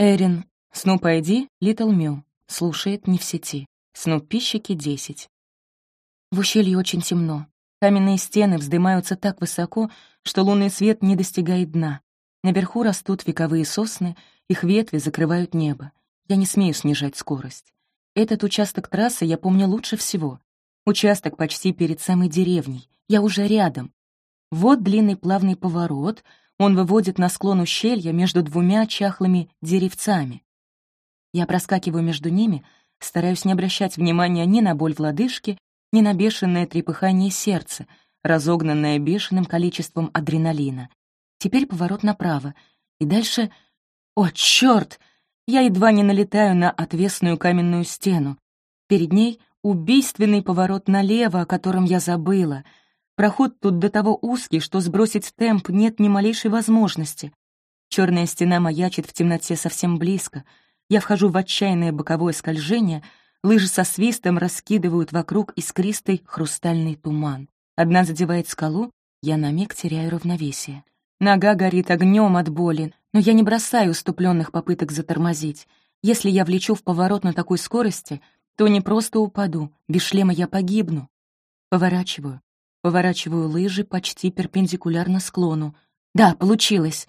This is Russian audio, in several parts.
Эрин, Снуп ID, Литл Мю. Слушает не в сети. Снуп-пищики 10. В ущелье очень темно. Каменные стены вздымаются так высоко, что лунный свет не достигает дна. Наверху растут вековые сосны, их ветви закрывают небо. Я не смею снижать скорость. Этот участок трассы я помню лучше всего. Участок почти перед самой деревней. Я уже рядом. Вот длинный плавный поворот. Он выводит на склон ущелья между двумя чахлыми деревцами. Я проскакиваю между ними, стараюсь не обращать внимания ни на боль в лодыжке, ни на бешеное трепыхание сердца, разогнанное бешеным количеством адреналина. Теперь поворот направо, и дальше... О, чёрт! Я едва не налетаю на отвесную каменную стену. Перед ней убийственный поворот налево, о котором я забыла. Проход тут до того узкий, что сбросить темп нет ни малейшей возможности. Черная стена маячит в темноте совсем близко — я вхожу в отчаянное боковое скольжение, лыжи со свистом раскидывают вокруг искристый хрустальный туман. Одна задевает скалу, я на миг теряю равновесие. Нога горит огнем от боли, но я не бросаю уступленных попыток затормозить. Если я влечу в поворот на такой скорости, то не просто упаду, без шлема я погибну. Поворачиваю. Поворачиваю лыжи почти перпендикулярно склону. Да, получилось.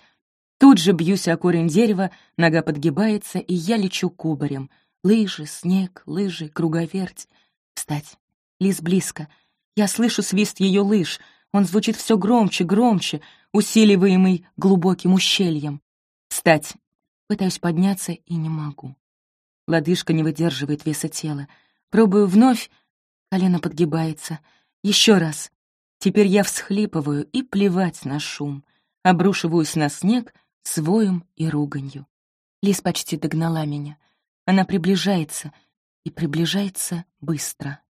Тут же бьюсь о корень дерева, нога подгибается, и я лечу кубарем. Лыжи, снег, лыжи, круговерть. Встать. Лиз близко. Я слышу свист ее лыж. Он звучит все громче, громче, усиливаемый глубоким ущельем. Встать. Пытаюсь подняться и не могу. Лодыжка не выдерживает веса тела. Пробую вновь. Колено подгибается. Еще раз. Теперь я всхлипываю и плевать на шум. Обрушиваюсь на снег — своем и руганью. Лис почти догнала меня. Она приближается, и приближается быстро.